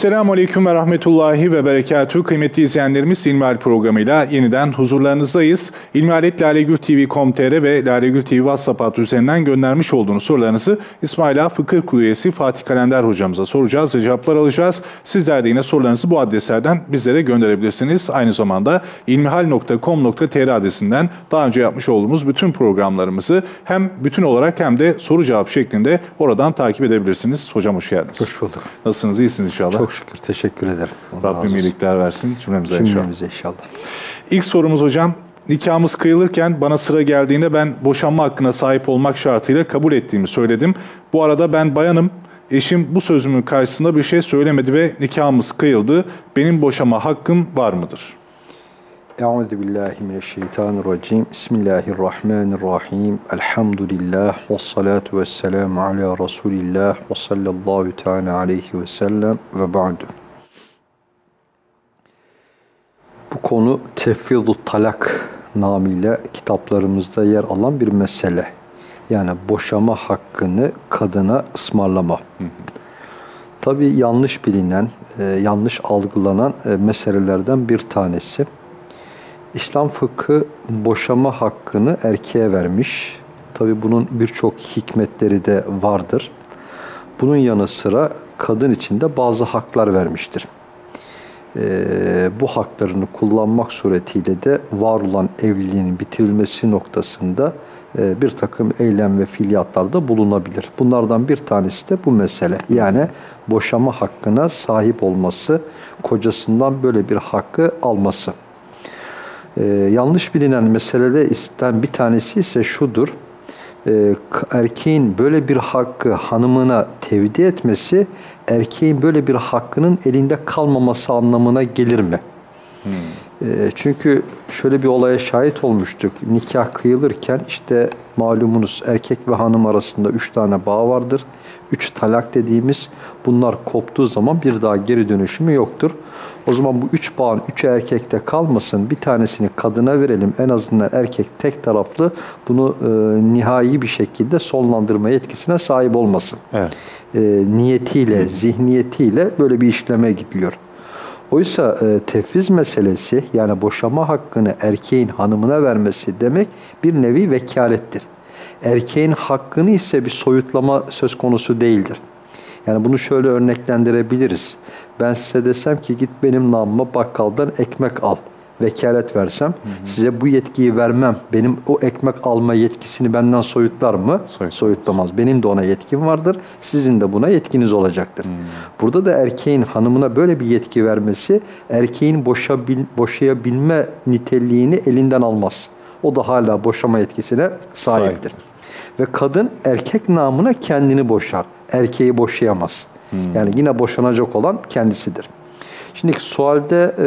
Esselamu Aleyküm ve Rahmetullahi ve Berekatuhu. Kıymetli izleyenlerimiz İlmihal programıyla yeniden huzurlarınızdayız. İlmihaletlalegültv.com.tr ve Lalegül TV WhatsApp hattı üzerinden göndermiş olduğunuz sorularınızı İsmaila Fıkıh Kulu üyesi Fatih Kalender hocamıza soracağız ve cevaplar alacağız. Sizler de yine sorularınızı bu adreslerden bizlere gönderebilirsiniz. Aynı zamanda ilmihal.com.tr adresinden daha önce yapmış olduğumuz bütün programlarımızı hem bütün olarak hem de soru cevap şeklinde oradan takip edebilirsiniz. Hocam hoş geldiniz. Hoş bulduk. Nasılsınız? İyisiniz inşallah. Çok şükür. Teşekkür ederim. Razı Rabbim iyilikler versin cümlemize inşallah. Cümlemize inşallah. İlk sorumuz hocam. Nikahımız kıyılırken bana sıra geldiğinde ben boşanma hakkına sahip olmak şartıyla kabul ettiğimi söyledim. Bu arada ben bayanım. Eşim bu sözümün karşısında bir şey söylemedi ve nikahımız kıyıldı. Benim boşama hakkım var mıdır? Euzu billahi mineşşeytanirracim. Bismillahirrahmanirrahim. Elhamdülillah ve salatu vesselamu ala Resulillah ve sallallahu teala aleyhi ve sellem ve ba'du. Bu konu tefvidu talak namıyla kitaplarımızda yer alan bir mesele. Yani boşama hakkını kadına ısmarlama. Tabii yanlış bilinen, e, yanlış algılanan e, meselelerden bir tanesi. İslam fıkhı boşama hakkını erkeğe vermiş. Tabii bunun birçok hikmetleri de vardır. Bunun yanı sıra kadın için de bazı haklar vermiştir. Ee, bu haklarını kullanmak suretiyle de var olan evliliğin bitirilmesi noktasında e, bir takım eylem ve fiiliyatlarda bulunabilir. Bunlardan bir tanesi de bu mesele. Yani boşama hakkına sahip olması, kocasından böyle bir hakkı alması. Ee, yanlış bilinen meselelerden bir tanesi ise şudur. Ee, erkeğin böyle bir hakkı hanımına tevdi etmesi, erkeğin böyle bir hakkının elinde kalmaması anlamına gelir mi? Ee, çünkü şöyle bir olaya şahit olmuştuk. Nikah kıyılırken işte malumunuz erkek ve hanım arasında üç tane bağ vardır. Üç talak dediğimiz bunlar koptuğu zaman bir daha geri dönüşümü yoktur. O zaman bu üç bağın üçü erkekte kalmasın. Bir tanesini kadına verelim. En azından erkek tek taraflı bunu e, nihai bir şekilde sonlandırma yetkisine sahip olmasın. Evet. E, niyetiyle, zihniyetiyle böyle bir işleme gidiliyor. Oysa e, tefviz meselesi yani boşama hakkını erkeğin hanımına vermesi demek bir nevi vekalettir. Erkeğin hakkını ise bir soyutlama söz konusu değildir. Yani bunu şöyle örneklendirebiliriz. Ben size desem ki git benim namıma bakkaldan ekmek al. Vekalet versem size bu yetkiyi vermem. Benim o ekmek alma yetkisini benden soyutlar mı? Soyutlamaz. Soyutlamaz. Benim de ona yetkim vardır. Sizin de buna yetkiniz olacaktır. Burada da erkeğin hanımına böyle bir yetki vermesi erkeğin boşabil, boşayabilme niteliğini elinden almaz. O da hala boşama yetkisine sahiptir. Ve kadın erkek namına kendini boşar. Erkeği boşayamaz. Yani yine boşanacak olan kendisidir. Şimdi sualde e,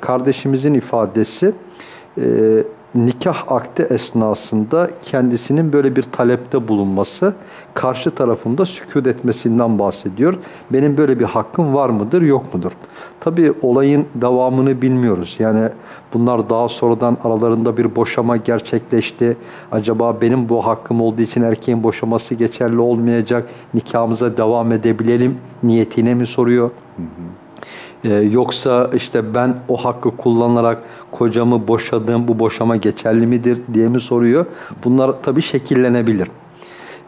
kardeşimizin ifadesi e, nikah akdi esnasında kendisinin böyle bir talepte bulunması, karşı tarafında sükut etmesinden bahsediyor. Benim böyle bir hakkım var mıdır, yok mudur? Tabii olayın devamını bilmiyoruz. Yani bunlar daha sonradan aralarında bir boşama gerçekleşti. Acaba benim bu hakkım olduğu için erkeğin boşaması geçerli olmayacak, nikahımıza devam edebilelim niyetine mi soruyor? Ee, yoksa işte ben o hakkı kullanarak kocamı boşadım, bu boşama geçerli midir diye mi soruyor? Bunlar tabii şekillenebilir.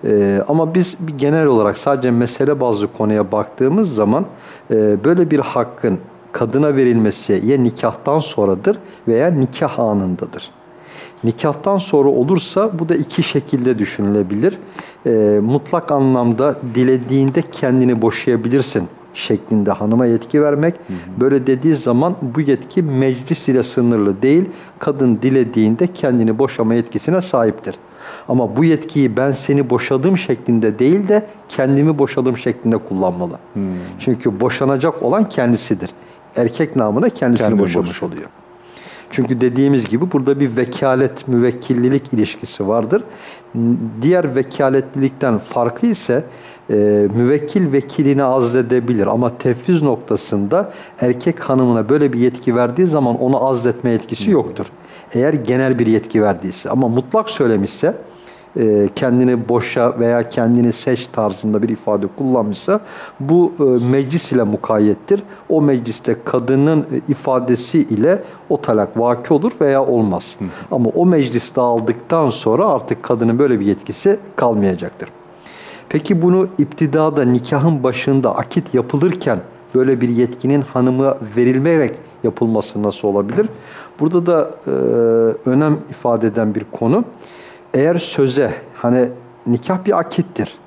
Ee, ama biz genel olarak sadece mesele bazlı konuya baktığımız zaman e, böyle bir hakkın kadına verilmesi ya nikahtan sonradır veya nikah anındadır. Nikahtan sonra olursa bu da iki şekilde düşünülebilir. Ee, mutlak anlamda dilediğinde kendini boşayabilirsin şeklinde hanıma yetki vermek. Böyle dediği zaman bu yetki meclis ile sınırlı değil. Kadın dilediğinde kendini boşama yetkisine sahiptir. Ama bu yetkiyi ben seni boşadım şeklinde değil de kendimi boşadım şeklinde kullanmalı. Çünkü boşanacak olan kendisidir. Erkek namına kendisini Kendini boşamış boşuyor. oluyor. Çünkü dediğimiz gibi burada bir vekalet, müvekkillilik ilişkisi vardır. Diğer vekaletlilikten farkı ise e, müvekkil vekilini azledebilir ama tefviz noktasında erkek hanımına böyle bir yetki verdiği zaman onu azletme yetkisi yoktur. Eğer genel bir yetki verdiyse ama mutlak söylemişse e, kendini boşa veya kendini seç tarzında bir ifade kullanmışsa bu e, meclis ile mukayyettir. O mecliste kadının e, ifadesi ile o talak vaki olur veya olmaz. Ama o meclis dağıldıktan sonra artık kadının böyle bir yetkisi kalmayacaktır. Peki bunu iptidada nikahın başında akit yapılırken böyle bir yetkinin hanıma verilmeyerek yapılması nasıl olabilir? Burada da e, önem ifade eden bir konu. Eğer söze hani nikah bir akittir.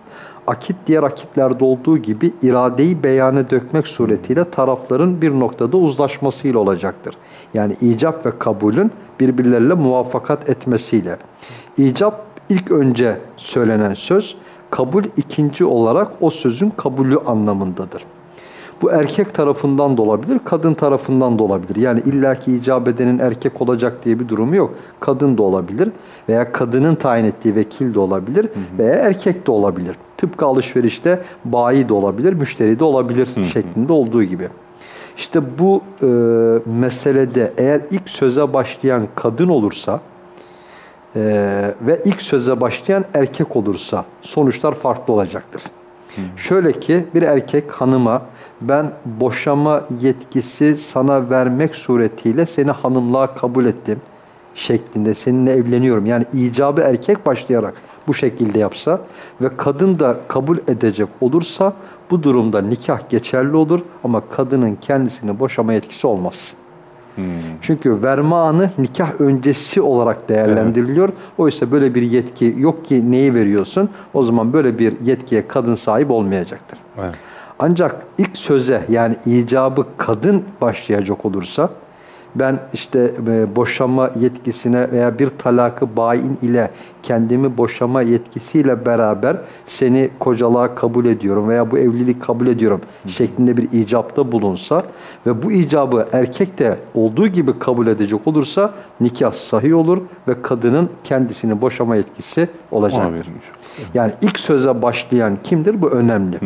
Akit diğer akitlerde olduğu gibi iradeyi beyanı dökmek suretiyle tarafların bir noktada uzlaşmasıyla olacaktır. Yani icap ve kabulün birbirleriyle muvaffakat etmesiyle. İcap ilk önce söylenen söz, kabul ikinci olarak o sözün kabulü anlamındadır. Bu erkek tarafından da olabilir, kadın tarafından da olabilir. Yani illaki icap edenin erkek olacak diye bir durumu yok. Kadın da olabilir veya kadının tayin ettiği vekil de olabilir veya erkek de olabilir. Tıpkı alışverişte bayi de olabilir, müşteri de olabilir şeklinde olduğu gibi. İşte bu e, meselede eğer ilk söze başlayan kadın olursa e, ve ilk söze başlayan erkek olursa sonuçlar farklı olacaktır. Şöyle ki bir erkek hanıma ben boşama yetkisi sana vermek suretiyle seni hanımlığa kabul ettim şeklinde seninle evleniyorum. Yani icabı erkek başlayarak bu şekilde yapsa ve kadın da kabul edecek olursa bu durumda nikah geçerli olur ama kadının kendisini boşama yetkisi olmaz. Çünkü verme anı nikah öncesi olarak değerlendiriliyor. Oysa böyle bir yetki yok ki neyi veriyorsun? O zaman böyle bir yetkiye kadın sahip olmayacaktır. Evet. Ancak ilk söze yani icabı kadın başlayacak olursa ben işte e, boşama yetkisine veya bir talakı bayin ile kendimi boşama yetkisiyle beraber seni kocalığa kabul ediyorum veya bu evlilik kabul ediyorum şeklinde bir icapta bulunsa ve bu icabı erkek de olduğu gibi kabul edecek olursa nikah sahih olur ve kadının kendisini boşama yetkisi verilmiş. Yani ilk söze başlayan kimdir? Bu önemli.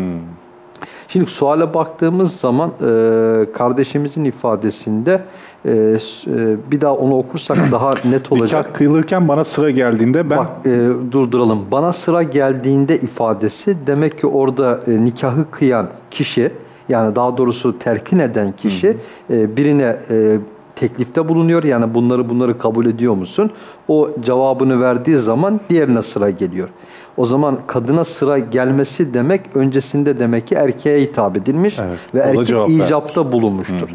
Şimdi suale baktığımız zaman e, kardeşimizin ifadesinde e, s- e, bir daha onu okursak daha net olacak. Nikah kıyılırken bana sıra geldiğinde ben Bak e, durduralım. Bana sıra geldiğinde ifadesi demek ki orada e, nikahı kıyan kişi yani daha doğrusu terkin eden kişi e, birine e, teklifte bulunuyor. Yani bunları bunları kabul ediyor musun? O cevabını verdiği zaman diğerine sıra geliyor. O zaman kadına sıra gelmesi demek öncesinde demek ki erkeğe hitap edilmiş Evet, ve erkek cevap vermiş. icapta bulunmuştur.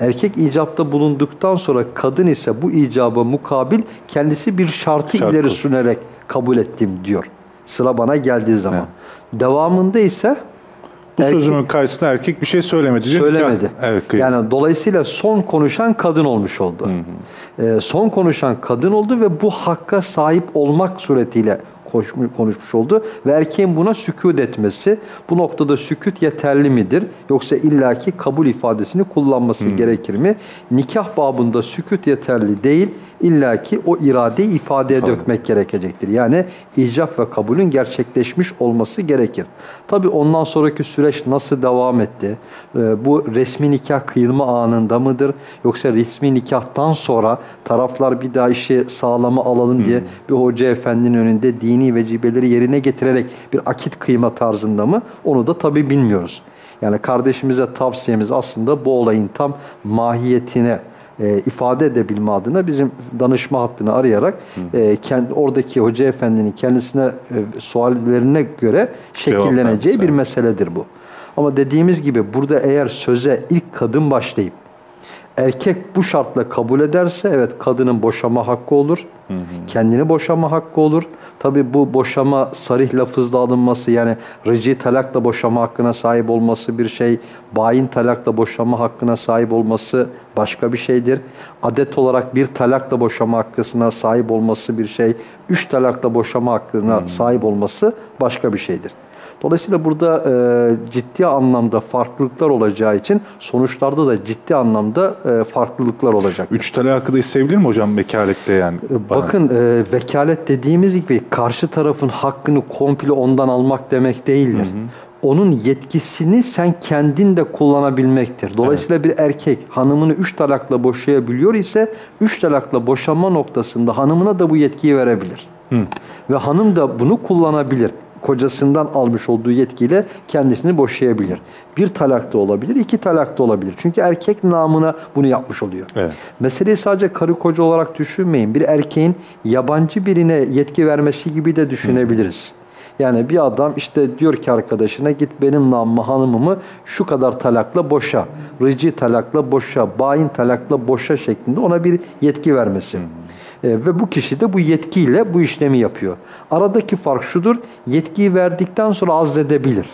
Erkek icapta bulunduktan sonra kadın ise bu icaba mukabil kendisi bir şartı Şart ileri sürerek kabul ettim diyor. Sıra bana geldiği zaman. Devamında ise bu erkek- sözümün karşısında erkek bir şey söylemedi. söylemedi. Nikah- Evet, yani dolayısıyla son konuşan kadın olmuş oldu. Ee, son konuşan kadın oldu ve bu hakka sahip olmak suretiyle konuşmuş oldu ve erkeğin buna sükut etmesi bu noktada sükut yeterli midir yoksa illaki kabul ifadesini kullanması gerekir mi? Nikah babında sükut yeterli değil illaki o iradeyi ifadeye İfade. dökmek gerekecektir. Yani icap ve kabulün gerçekleşmiş olması gerekir. Tabi ondan sonraki süreç nasıl devam etti? Ee, bu resmi nikah kıyılma anında mıdır? Yoksa resmi nikahtan sonra taraflar bir daha işi sağlama alalım diye bir hoca efendinin önünde dini vecibeleri yerine getirerek bir akit kıyma tarzında mı? Onu da tabi bilmiyoruz. Yani kardeşimize tavsiyemiz aslında bu olayın tam mahiyetine e, ifade edebilme adına bizim danışma hattını arayarak e, kendi oradaki hoca efendinin kendisine e, suallerine göre şekilleneceği bir meseledir bu. Ama dediğimiz gibi burada eğer söze ilk kadın başlayıp erkek bu şartla kabul ederse evet kadının boşama hakkı olur. Kendini boşama hakkı olur. Tabi bu boşama sarih lafızla alınması yani rıcı talakla boşama hakkına sahip olması bir şey. Bayin talakla boşama hakkına sahip olması başka bir şeydir. Adet olarak bir talakla boşama hakkına sahip olması bir şey. Üç talakla boşama hakkına sahip olması başka bir şeydir. Dolayısıyla burada e, ciddi anlamda farklılıklar olacağı için sonuçlarda da ciddi anlamda e, farklılıklar olacak. Üç talakı da isteyebilir mi hocam vekalette yani? E, Bana. Bakın e, vekalet dediğimiz gibi karşı tarafın hakkını komple ondan almak demek değildir. Onun yetkisini sen kendin de kullanabilmektir. Dolayısıyla bir erkek hanımını üç talakla boşayabiliyor ise üç talakla boşanma noktasında hanımına da bu yetkiyi verebilir. Ve hanım da bunu kullanabilir. Kocasından almış olduğu yetkiyle kendisini boşayabilir. Bir talak da olabilir, iki talak da olabilir. Çünkü erkek namına bunu yapmış oluyor. Evet. Meseleyi sadece karı koca olarak düşünmeyin. Bir erkeğin yabancı birine yetki vermesi gibi de düşünebiliriz. Yani bir adam işte diyor ki arkadaşına git benim namımı hanımımı şu kadar talakla boşa, rıcı talakla boşa, bayin talakla boşa şeklinde ona bir yetki vermesi. E, ve bu kişi de bu yetkiyle bu işlemi yapıyor. Aradaki fark şudur, yetkiyi verdikten sonra azledebilir.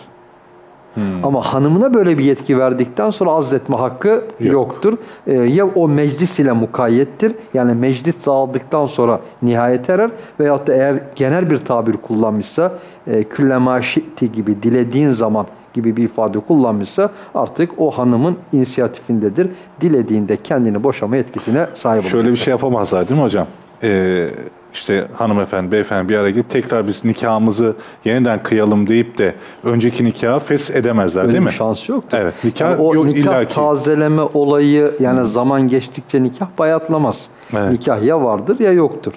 Ama hanımına böyle bir yetki verdikten sonra azletme hakkı yoktur. Ee, ya o meclis ile mukayyettir. Yani meclis dağıldıktan sonra nihayet erer. Veyahut da eğer genel bir tabir kullanmışsa e, küllema şi'ti gibi dilediğin zaman gibi bir ifade kullanmışsa artık o hanımın inisiyatifindedir. Dilediğinde kendini boşama yetkisine sahip olacak. Şöyle bir şey yapamazlar değil mi hocam? Ee, işte hanımefendi, beyefendi bir araya gelip tekrar biz nikahımızı yeniden kıyalım deyip de önceki nikahı fes edemezler Öyle değil mi? şansı yoktur. Evet, nikah Yani o yok nikah illaki. tazeleme olayı yani zaman geçtikçe nikah bayatlamaz. Evet. Nikah ya vardır ya yoktur.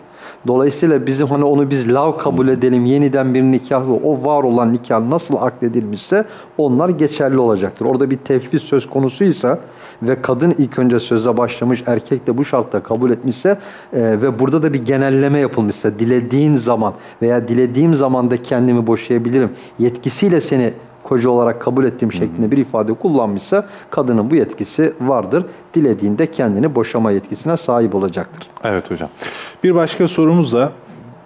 Dolayısıyla bizim hani onu biz lav kabul edelim yeniden bir nikah o var olan nikah nasıl akdedilmişse onlar geçerli olacaktır. Orada bir tevfiz söz konusuysa ve kadın ilk önce söze başlamış erkek de bu şartta kabul etmişse e, ve burada da bir genelleme yapılmışsa dilediğin zaman veya dilediğim zamanda kendimi boşayabilirim yetkisiyle seni koca olarak kabul ettiğim şeklinde bir ifade kullanmışsa kadının bu yetkisi vardır. Dilediğinde kendini boşama yetkisine sahip olacaktır. Evet hocam. Bir başka sorumuz da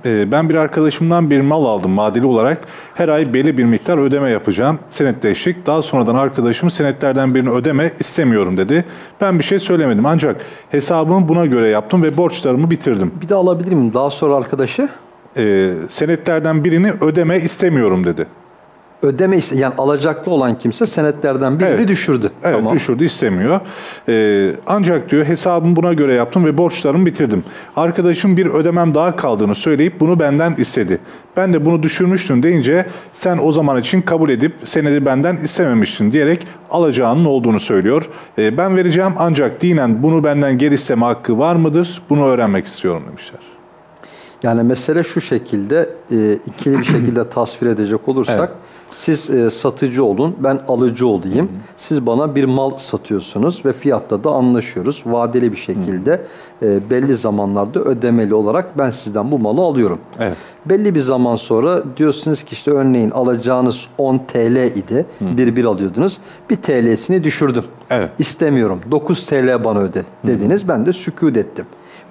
ben bir arkadaşımdan bir mal aldım vadeli olarak. Her ay belli bir miktar ödeme yapacağım. Senetleştik. Daha sonradan arkadaşım senetlerden birini ödeme istemiyorum dedi. Ben bir şey söylemedim ancak hesabımı buna göre yaptım ve borçlarımı bitirdim. Bir de alabilir miyim? Daha sonra arkadaşı E, senetlerden birini ödeme istemiyorum dedi. Ödeme yani alacaklı olan kimse senetlerden birini Evet. düşürdü. Evet tamam. düşürdü istemiyor. Ee, ancak diyor hesabımı buna göre yaptım ve borçlarımı bitirdim. Arkadaşım bir ödemem daha kaldığını söyleyip bunu benden istedi. Ben de bunu düşürmüştün deyince sen o zaman için kabul edip senedi benden istememiştin diyerek alacağının olduğunu söylüyor. Ee, ben vereceğim ancak dinen bunu benden geri isteme hakkı var mıdır? Bunu öğrenmek istiyorum demişler. Yani mesele şu şekilde e, ikili bir şekilde tasvir edecek olursak Evet. Siz e, satıcı olun ben alıcı olayım. Siz bana bir mal satıyorsunuz ve fiyatta da anlaşıyoruz. Vadeli bir şekilde e, belli zamanlarda ödemeli olarak ben sizden bu malı alıyorum. Evet. Belli bir zaman sonra diyorsunuz ki işte örneğin alacağınız 10 TL idi. Bir bir alıyordunuz. Bir TL'sini düşürdüm. Evet. İstemiyorum. 9 TL bana öde dediniz. Ben de sükut ettim.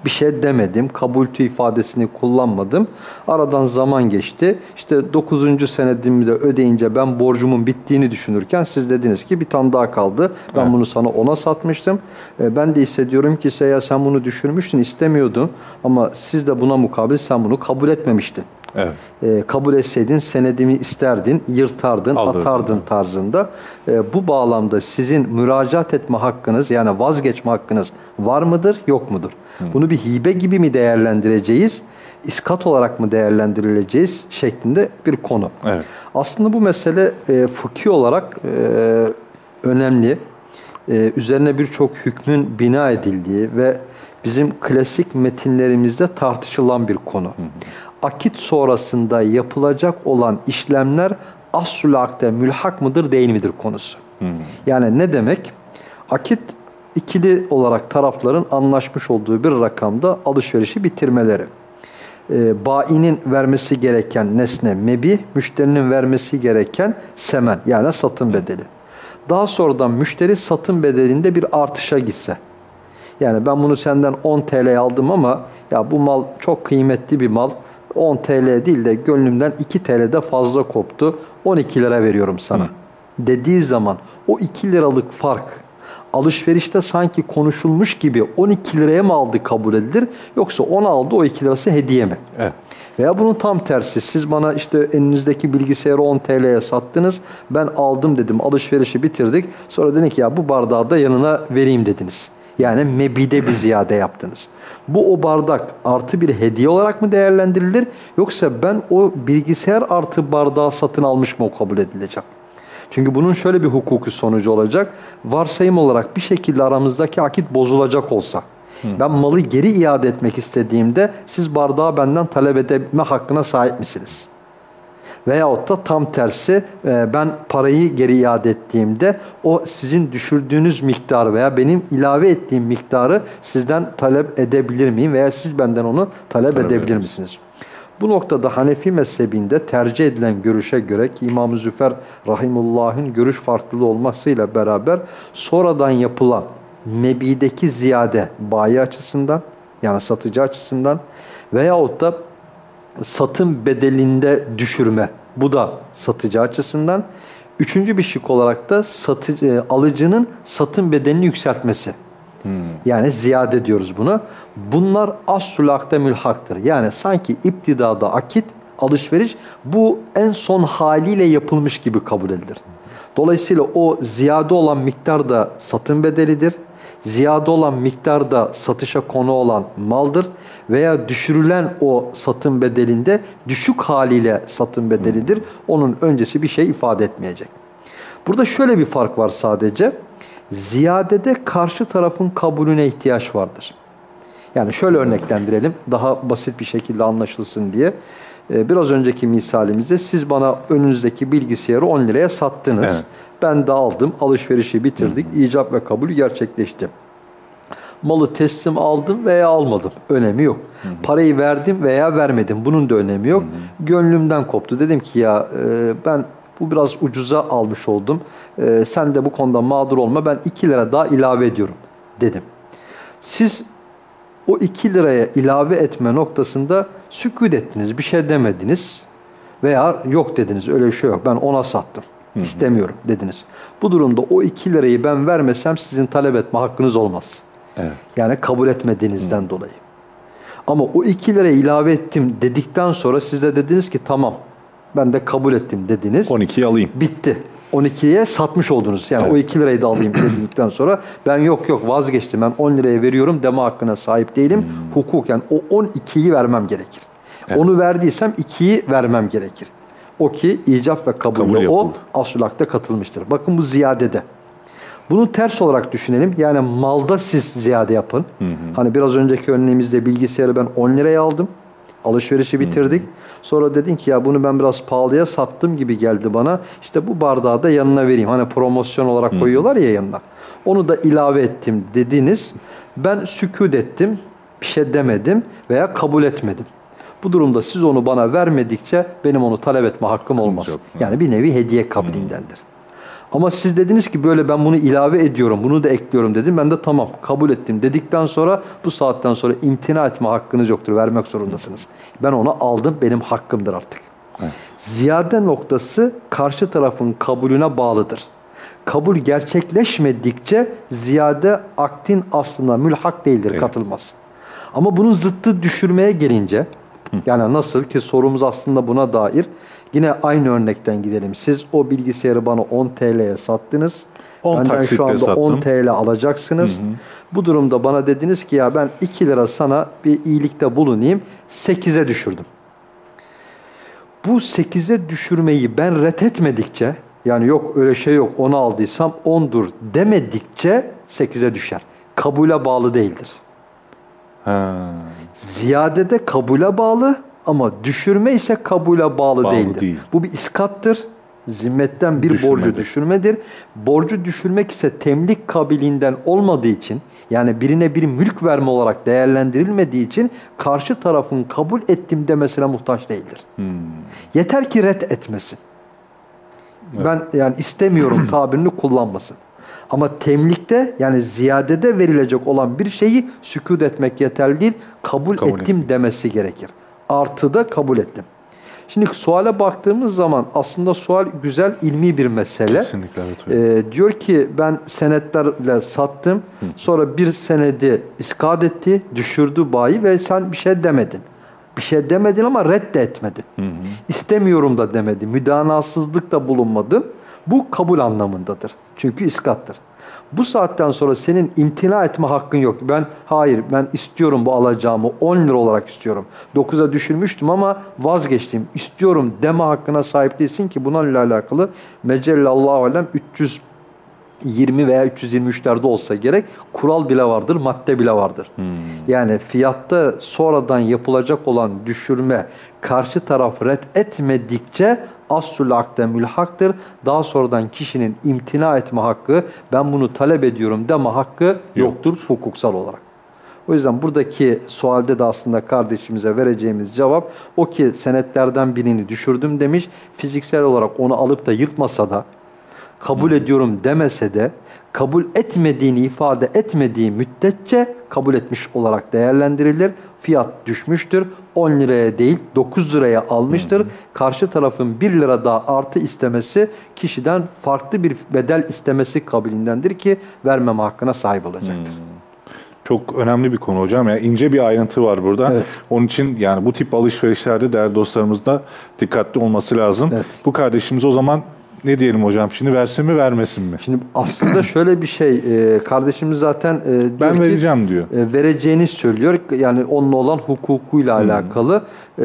Bir şey demedim. Kabultü ifadesini kullanmadım. Aradan zaman geçti. İşte 9. senedimi de ödeyince ben borcumun bittiğini düşünürken siz dediniz ki bir tane daha kaldı. Ben Evet. bunu sana ona satmıştım. E, Ben de hissediyorum ki Seya sen bunu düşürmüştün istemiyordun. Ama siz de buna mukabil sen bunu kabul etmemiştin. Evet. E, kabul etseydin senedimi isterdin, yırtardın, Alırdım. atardın tarzında. E, bu bağlamda sizin müracaat etme hakkınız yani vazgeçme hakkınız var mıdır, yok mudur? Bunu bir hibe gibi mi değerlendireceğiz, iskat olarak mı değerlendirileceğiz şeklinde bir konu. Evet. Aslında bu mesele e, fıkhi olarak e, önemli. E, üzerine birçok hükmün bina edildiği ve bizim klasik metinlerimizde tartışılan bir konu. Akit sonrasında yapılacak olan işlemler aslül akde mülhak mıdır değil midir konusu. Yani ne demek? Akit ikili olarak tarafların anlaşmış olduğu bir rakamda alışverişi bitirmeleri e, bayinin vermesi gereken nesne mebi, müşterinin vermesi gereken semen yani satın bedeli. Daha sonradan müşteri satın bedelinde bir artışa gitse. Yani ben bunu senden 10 TL aldım ama ya bu mal çok kıymetli bir mal. 10 TL değil de gönlümden 2 TL de fazla koptu. 12 lira veriyorum sana. Dediği zaman o 2 liralık fark alışverişte sanki konuşulmuş gibi 12 liraya mı aldı kabul edilir yoksa 10 aldı o 2 lirası hediye mi? Evet. Veya bunun tam tersi. Siz bana işte elinizdeki bilgisayarı 10 TL'ye sattınız. Ben aldım dedim. Alışverişi bitirdik. Sonra dedin ki ya bu bardağı da yanına vereyim dediniz. Yani mebide bir ziyade yaptınız. Bu o bardak artı bir hediye olarak mı değerlendirilir? Yoksa ben o bilgisayar artı bardağı satın almış mı o kabul edilecek? Çünkü bunun şöyle bir hukuki sonucu olacak. Varsayım olarak bir şekilde aramızdaki akit bozulacak olsa. Ben malı geri iade etmek istediğimde siz bardağı benden talep edebilme hakkına sahip misiniz? Veyahut da tam tersi e, ben parayı geri iade ettiğimde o sizin düşürdüğünüz miktarı veya benim ilave ettiğim miktarı sizden talep edebilir miyim veya siz benden onu talep, Talep edebilir ederiz. misiniz? Bu noktada Hanefi mezhebinde tercih edilen görüşe göre ki İmam-ı Züfer Rahimullah'ın görüş farklılığı olmasıyla beraber sonradan yapılan mebideki ziyade bayi açısından yani satıcı açısından veyahut da satım bedelinde düşürme. Bu da satıcı açısından. Üçüncü bir şık olarak da satıcı, e, alıcının satım bedelini yükseltmesi. Yani ziyade diyoruz bunu. Bunlar asl akde mülhaktır. Yani sanki iptidada akit, alışveriş bu en son haliyle yapılmış gibi kabul edilir. Dolayısıyla o ziyade olan miktar da satım bedelidir. Ziyade olan miktar da satışa konu olan maldır. Veya düşürülen o satım bedelinde düşük haliyle satım bedelidir. Onun öncesi bir şey ifade etmeyecek. Burada şöyle bir fark var sadece. Ziyadede karşı tarafın kabulüne ihtiyaç vardır. Yani şöyle örneklendirelim daha basit bir şekilde anlaşılsın diye. Ee, Biraz önceki misalimizde siz bana önünüzdeki bilgisayarı 10 liraya sattınız. Evet. Ben de aldım, alışverişi bitirdik, icap ve kabul gerçekleşti. Malı teslim aldım veya almadım. Önemi yok. Parayı verdim veya vermedim. Bunun da önemi yok. Gönlümden koptu. Dedim ki ya e, ben bu biraz ucuza almış oldum. E, sen de bu konuda mağdur olma. Ben 2 lira daha ilave ediyorum dedim. Siz o 2 liraya ilave etme noktasında sükut ettiniz. Bir şey demediniz. Veya yok dediniz. Öyle bir şey yok. Ben ona sattım. İstemiyorum dediniz. Bu durumda o 2 lirayı ben vermesem sizin talep etme hakkınız olmaz. Evet. Yani kabul etmediğinizden dolayı. Ama o 2 lira ilave ettim dedikten sonra siz de dediniz ki tamam ben de kabul ettim dediniz. 12'yi alayım. Bitti. 12'ye satmış oldunuz. Yani o 2 lirayı da alayım dedikten sonra ben yok yok vazgeçtim. Ben 10 liraya veriyorum deme hakkına sahip değilim. Hmm. Hukuken o 12'yi vermem gerekir. Onu verdiysem 2'yi vermem gerekir. O ki icap ve Kabul kabulle o asulakta katılmıştır. Bakın bu ziyadede. Bunu ters olarak düşünelim. Yani malda siz ziyade yapın. Hani biraz önceki örneğimizde bilgisayarı ben 10 liraya aldım. Alışverişi bitirdik. Sonra dedin ki ya bunu ben biraz pahalıya sattım gibi geldi bana. İşte bu bardağı da yanına vereyim. Hani promosyon olarak koyuyorlar ya yanına. Onu da ilave ettim dediniz. Ben sükut ettim. Bir şey demedim veya kabul etmedim. Bu durumda siz onu bana vermedikçe benim onu talep etme hakkım olmaz. yok. Yani bir nevi hediye kabilindendir. Ama siz dediniz ki böyle ben bunu ilave ediyorum, bunu da ekliyorum dedim. Ben de tamam kabul ettim dedikten sonra bu saatten sonra imtina etme hakkınız yoktur. Vermek zorundasınız. Ben onu aldım, benim hakkımdır artık. Ziyade noktası karşı tarafın kabulüne bağlıdır. Kabul gerçekleşmedikçe ziyade aktin aslında mülhak değildir, Evet. katılmaz. Ama bunun zıttı düşürmeye gelince, yani nasıl ki sorumuz aslında buna dair, yine aynı örnekten gidelim. Siz o bilgisayarı bana 10 TL'ye sattınız. 10 Benden şu anda 10 sattım. TL alacaksınız. Bu durumda bana dediniz ki ya ben 2 lira sana bir iyilikte bulunayım, 8'e düşürdüm. Bu 8'e düşürmeyi ben ret etmedikçe, yani yok öyle şey yok onu aldıysam 10'dur demedikçe 8'e düşer. Kabule bağlı değildir. Ha. Ziyadede kabule bağlı ama düşürme ise kabule bağlı, Bağlı değildir. değil. Bu bir iskattır. Zimmetten bir Düşürmedir. borcu düşürmedir. Borcu düşürmek ise temlik kabiliğinden olmadığı için yani birine bir mülk verme olarak değerlendirilmediği için karşı tarafın kabul ettim demesine muhtaç değildir. Hmm. Yeter ki ret etmesin. Ben yani istemiyorum tabirini kullanmasın. Ama temlikte yani ziyadede verilecek olan bir şeyi sükut etmek yeterli değil. Kabul, Kabul ettim demesi gerekir. Artıda kabul ettim. Şimdi suale baktığımız zaman aslında sual güzel ilmi bir mesele. Kesinlikle evet. Ee, diyor ki ben senetlerle sattım. Sonra bir senedi iskat etti, düşürdü bayi ve sen bir şey demedin. Bir şey demedin ama redde etmedin. İstemiyorum da demedi. Müdanasızlık da bulunmadın. Bu kabul anlamındadır. Çünkü iskattır. Bu saatten sonra senin imtina etme hakkın yok. Ben hayır ben istiyorum bu alacağımı 10 lira olarak istiyorum. 9'a düşürmüştüm ama vazgeçtim. İstiyorum deme hakkına sahip değilsin ki bunlarla alakalı Mecellallahu alem 20 veya 323'lerde olsa gerek kural bile vardır, madde bile vardır. Yani fiyatta sonradan yapılacak olan düşürme karşı taraf red etmedikçe asul akde mülhaktır. Daha sonradan kişinin imtina etme hakkı, ben bunu talep ediyorum deme hakkı yoktur hukuksal olarak. O yüzden buradaki sualde de aslında kardeşimize vereceğimiz cevap o ki senetlerden birini düşürdüm demiş. Fiziksel olarak onu alıp da yırtmasa da kabul ediyorum demese de kabul etmediğini ifade etmediği müddetçe kabul etmiş olarak değerlendirilir. Fiyat düşmüştür. 10 liraya değil 9 liraya almıştır. Karşı tarafın 1 lira daha artı istemesi kişiden farklı bir bedel istemesi kabilindendir ki vermeme hakkına sahip olacaktır. Çok önemli bir konu hocam. Yani ince bir ayrıntı var burada. Evet. Onun için yani bu tip alışverişlerde değerli dostlarımız da dikkatli olması lazım. Evet. Bu kardeşimiz o zaman ne diyelim hocam şimdi versin mi vermesin mi? Şimdi aslında şöyle bir şey, e, kardeşimiz zaten e, diyor Ben ki, vereceğim diyor. e, vereceğini söylüyor. Yani onunla olan hukukuyla alakalı. E,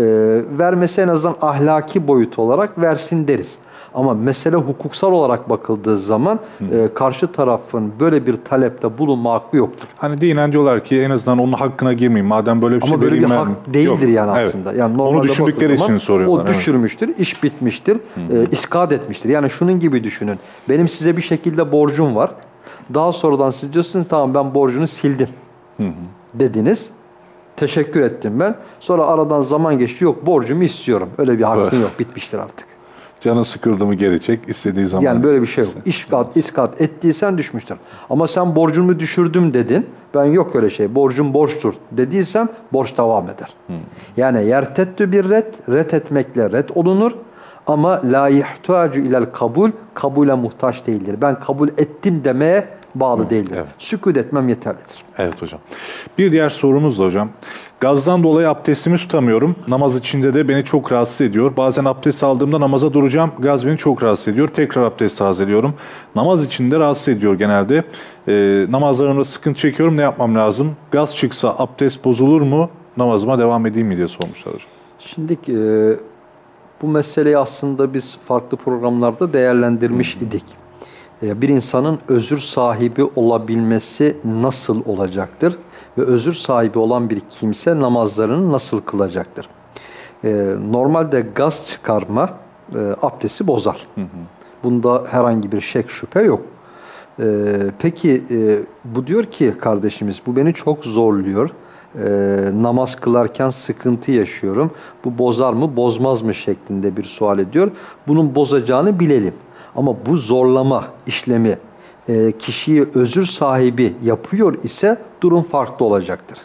vermesi en azından ahlaki boyut olarak versin deriz. Ama mesele hukuksal olarak bakıldığı zaman e, karşı tarafın böyle bir talepte bulunma hakkı yoktur. Hani dinen diyorlar ki en azından onun hakkına girmeyin. Madem böyle bir şey Ama böyle bir hak mi? değildir Yok. yani Evet. aslında. Yani Onu normalde düşündükleri bakıldığı zaman için soruyorlar. O evet. düşürmüştür, iş bitmiştir, e, iskat etmiştir. Yani şunun gibi düşünün. Benim size bir şekilde borcum var. Daha sonradan siz diyorsunuz tamam ben borcunu sildim dediniz. Teşekkür ettim ben. Sonra aradan zaman geçti. Yok borcumu istiyorum. Öyle bir hakkın Evet. yok. Bitmiştir artık. Canı sıkıldı mı geri çek istediği zaman. Yani böyle bir şey yok. İşkat, iskat ettiysen düşmüştür. Ama sen borcumu düşürdüm dedin. Ben yok öyle şey. Borcum borçtur dediysem borç devam eder. Yani yertettü bir ret, ret etmekle ret olunur. Ama la yihtacu ilel kabul, kabule muhtaç değildir. Ben kabul ettim demeye bağlı değildir. evet. Sükut etmem yeterlidir. Evet hocam. Bir diğer sorumuz da hocam. Gazdan dolayı abdestimi tutamıyorum. Namaz içinde de beni çok rahatsız ediyor. Bazen abdest aldığımda namaza duracağım. Gaz beni çok rahatsız ediyor. Tekrar abdest tazeliyorum. Namaz içinde rahatsız ediyor genelde. Ee, namazlarımda sıkıntı çekiyorum. Ne yapmam lazım? Gaz çıksa abdest bozulur mu? Namazıma devam edeyim mi diye sormuşlar hocam. Şimdi e, bu meseleyi aslında biz farklı programlarda değerlendirmiş idik. E, bir insanın özür sahibi olabilmesi nasıl olacaktır? Ve özür sahibi olan bir kimse namazlarını nasıl kılacaktır? E, normalde gaz çıkarma e, abdesti bozar. Bunda herhangi bir şek şüphe yok. E, peki e, bu diyor ki kardeşimiz bu beni çok zorluyor. E, namaz kılarken sıkıntı yaşıyorum. Bu bozar mı bozmaz mı şeklinde bir sual ediyor. Bunun bozacağını bilelim. Ama bu zorlama işlemi e, kişiyi özür sahibi yapıyor ise durum farklı olacaktır.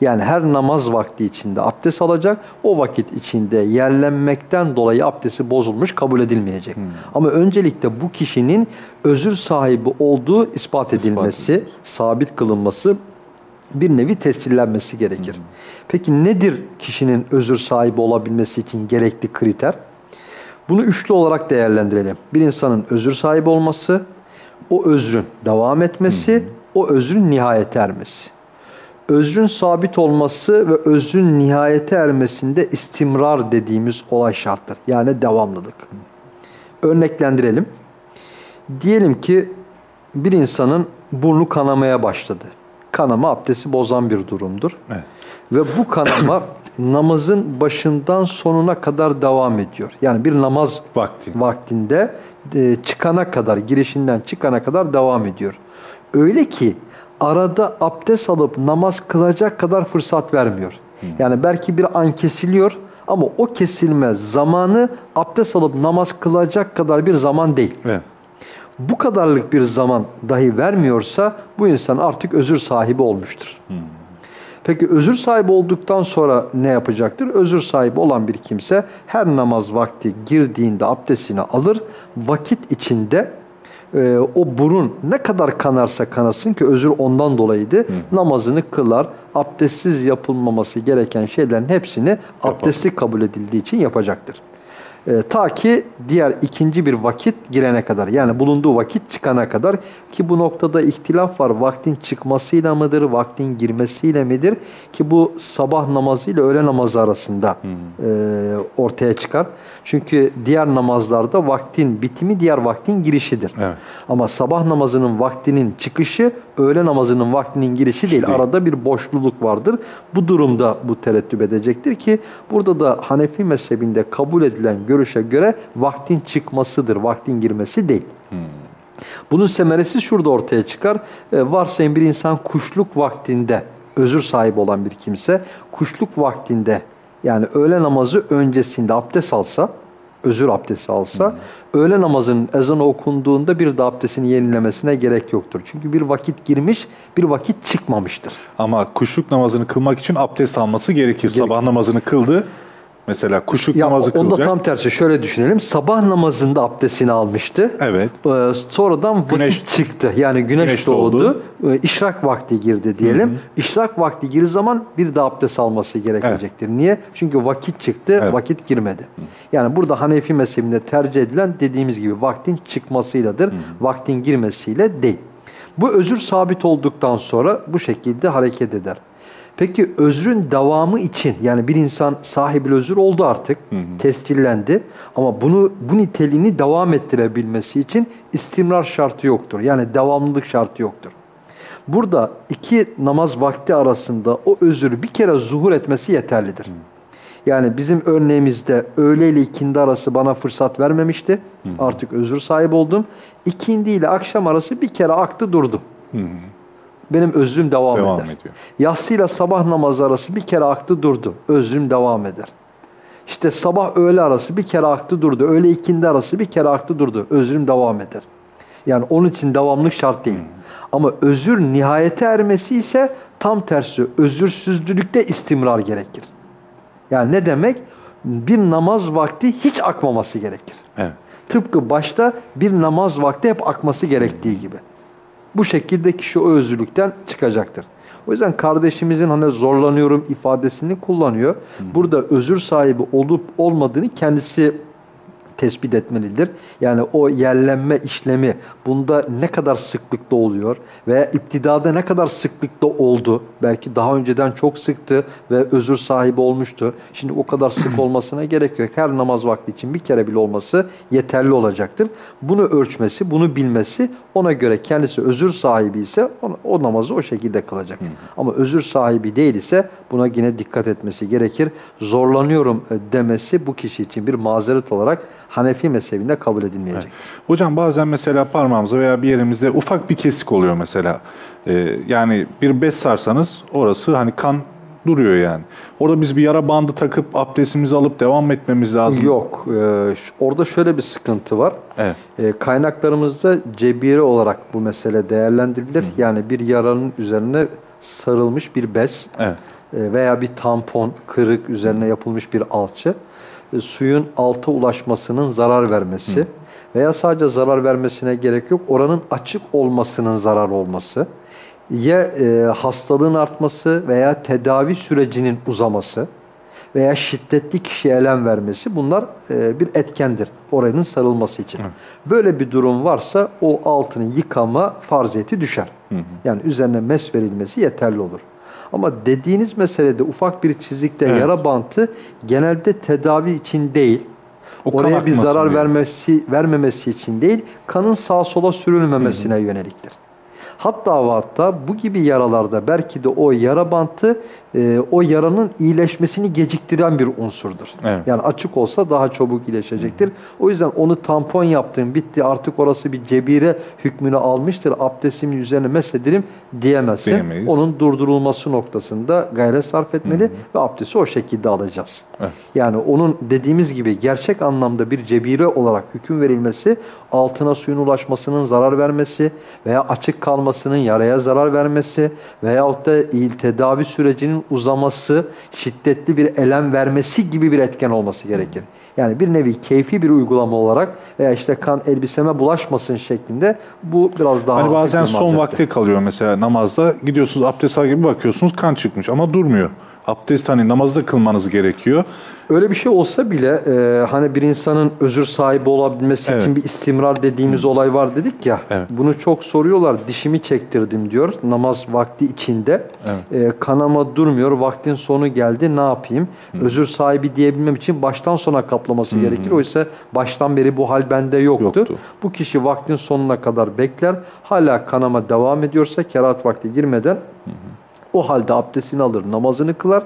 Yani her namaz vakti içinde abdest alacak, o vakit içinde yerlenmekten dolayı abdesti bozulmuş kabul edilmeyecek. Ama öncelikle bu kişinin özür sahibi olduğu ispat edilmesi, sabit kılınması, bir nevi tescillenmesi gerekir. Peki nedir kişinin özür sahibi olabilmesi için gerekli kriter? Bunu üçlü olarak değerlendirelim. Bir insanın özür sahibi olması, o özrün devam etmesi, o özrün nihayete ermesi. Özrün sabit olması ve özrün nihayete ermesinde istimrar dediğimiz olay şarttır. Yani devamlılık. Örneklendirelim. Diyelim ki bir insanın burnu kanamaya başladı. Kanama abdesti bozan bir durumdur. Evet. Ve bu kanama namazın başından sonuna kadar devam ediyor. Yani bir namaz Vakti. vaktinde e, çıkana kadar, girişinden çıkana kadar devam ediyor. Öyle ki arada abdest alıp namaz kılacak kadar fırsat vermiyor. Yani belki bir an kesiliyor ama o kesilme zamanı abdest alıp namaz kılacak kadar bir zaman değil. Evet. Bu kadarlık bir zaman dahi vermiyorsa bu insan artık özür sahibi olmuştur. Peki özür sahibi olduktan sonra ne yapacaktır? Özür sahibi olan bir kimse her namaz vakti girdiğinde abdestini alır. Vakit içinde e, o burun ne kadar kanarsa kanasın ki özür ondan dolayıydı. Namazını kılar. Abdestsiz yapılmaması gereken şeylerin hepsini abdestli kabul edildiği için yapacaktır. E, ta ki diğer ikinci bir vakit girene kadar yani bulunduğu vakit çıkana kadar ki bu noktada ihtilaf var. Vaktin çıkmasıyla mıdır, vaktin girmesiyle midir? Ki bu sabah namazı ile öğle namazı arasında e, ortaya çıkar. Çünkü diğer namazlarda vaktin bitimi diğer vaktin girişidir. Evet. Ama sabah namazının vaktinin çıkışı öğle namazının vaktinin girişi değil. Arada bir boşluluk vardır. Bu durumda bu terettüp edecektir ki burada da Hanefi mezhebinde kabul edilen görüşe göre vaktin çıkmasıdır, vaktin girmesi değil. Bunun semeresi şurada ortaya çıkar. E, varsayın bir insan kuşluk vaktinde özür sahibi olan bir kimse kuşluk vaktinde yani öğle namazı öncesinde abdest alsa özür abdesti alsa öğle namazının ezanı okunduğunda bir de abdestini yenilemesine gerek yoktur. Çünkü bir vakit girmiş, bir vakit çıkmamıştır. Ama kuşluk namazını kılmak için abdest alması gerekir. Sabah namazını kıldı. Mesela kuşluk Ya namazı onda kılacak. tam tersi şöyle düşünelim. Sabah namazında abdestini almıştı. Evet. Ee, sonradan vakit Güneş- çıktı. Yani güneş, Güneş doğdu. doğdu. Ee, işrak vakti girdi diyelim. İşrak vakti girdiği zaman bir de abdest alması gerekecektir. Niye? Çünkü vakit çıktı, Evet. vakit girmedi. Yani burada Hanefi mezhebinde tercih edilen dediğimiz gibi vaktin çıkmasıyladır. Vaktin girmesiyle değil. Bu özür sabit olduktan sonra bu şekilde hareket eder. Peki özrün devamı için yani bir insan sahibi özür oldu artık, tescillendi ama bunu bu niteliğini devam ettirebilmesi için istimrar şartı yoktur. Yani devamlılık şartı yoktur. Burada iki namaz vakti arasında o özür bir kere zuhur etmesi yeterlidir. Yani bizim örneğimizde öğle ile ikindi arası bana fırsat vermemişti. Artık özür sahibi oldum. İkindi ile akşam arası bir kere aktı durdu. Benim özrüm devam, Devam eder. ediyor. Yatsı ile sabah namazı arası bir kere aktı durdu. Özrüm devam eder. İşte sabah öğle arası bir kere aktı durdu. Öğle ikindi arası bir kere aktı durdu. Özrüm devam eder. Yani onun için devamlık şart değil. Ama özür nihayete ermesi ise tam tersi. Özürsüzlükte istimrar gerekir. Yani ne demek? Bir namaz vakti hiç akmaması gerekir. Evet. Tıpkı başta bir namaz vakti hep akması gerektiği gibi. Bu şekilde kişi o özürlükten çıkacaktır. O yüzden kardeşimizin hani zorlanıyorum ifadesini kullanıyor. Burada özür sahibi olup olmadığını kendisi tespit etmelidir. Yani o yerlenme işlemi bunda ne kadar sıklıkta oluyor veya iptidada ne kadar sıklıkta oldu. Belki daha önceden çok sıktı ve özür sahibi olmuştu. Şimdi o kadar sık olmasına gerek yok. Her namaz vakti için bir kere bile olması yeterli olacaktır. Bunu ölçmesi, bunu bilmesi ona göre kendisi özür sahibi ise o, namazı o şekilde kılacak. Ama özür sahibi değil ise buna yine dikkat etmesi gerekir. Zorlanıyorum e, demesi bu kişi için bir mazeret olarak Hanefi mezhebinde kabul edilmeyecek. Hocam bazen mesela parmağımızda veya bir yerimizde ufak bir kesik oluyor mesela. Ee, yani bir bez sarsanız orası hani kan duruyor yani. Orada biz bir yara bandı takıp abdestimizi alıp devam etmemiz lazım. Yok. e, orada şöyle bir sıkıntı var. Evet. E, kaynaklarımızda cebire olarak bu mesele değerlendirilir. Yani bir yaranın üzerine sarılmış bir bez Evet. e, veya bir tampon, kırık üzerine yapılmış bir alçı e, suyun alta ulaşmasının zarar vermesi veya sadece zarar vermesine gerek yok. Oranın açık olmasının zarar olması ya e, hastalığın artması veya tedavi sürecinin uzaması veya şiddetli kişiye elem vermesi bunlar e, bir etkendir oranın sarılması için. Böyle bir durum varsa o altını yıkama farziyeti düşer. Yani üzerine mes verilmesi yeterli olur. Ama dediğiniz meselede ufak bir çizikte Evet. yara bantı genelde tedavi için değil, O oraya bir zarar vermesi vermemesi için değil, kanın sağa sola sürülmemesine yöneliktir. Hatta ve hatta bu gibi yaralarda belki de o yara bantı e, o yaranın iyileşmesini geciktiren bir unsurdur. Evet. Yani açık olsa daha çabuk iyileşecektir. O yüzden onu tampon yaptım, bitti artık orası bir cebire hükmünü almıştır. Abdestimin üzerine mesederim diyemezsin. Diyemeyiz. Onun durdurulması noktasında gayret sarf etmeli ve abdesti o şekilde alacağız. Evet. Yani onun dediğimiz gibi gerçek anlamda bir cebire olarak hüküm verilmesi, altına suyun ulaşmasının zarar vermesi veya açık kalmasının yaraya zarar vermesi veyahut da il tedavi sürecinin uzaması, şiddetli bir elem vermesi gibi bir etken olması gerekir. Yani bir nevi keyfi bir uygulama olarak veya işte kan elbiseme bulaşmasın şeklinde bu biraz daha Hani bazen son vakte kalıyor mesela namazda. Gidiyorsunuz abdest gibi bakıyorsunuz kan çıkmış ama durmuyor. Abdest hani namazda kılmanız gerekiyor. Öyle bir şey olsa bile e, hani bir insanın özür sahibi olabilmesi Evet. için bir istimrar dediğimiz olay var dedik ya. Evet. Bunu çok soruyorlar. Dişimi çektirdim diyor namaz vakti içinde. E, kanama durmuyor. Vaktin sonu geldi. Ne yapayım? Özür sahibi diyebilmem için baştan sona kaplaması gerekir. Oysa baştan beri bu hal bende yoktu. Yoktu. Bu kişi vaktin sonuna kadar bekler. Hala kanama devam ediyorsa kerahat vakti girmeden o halde abdestini alır, namazını kılar.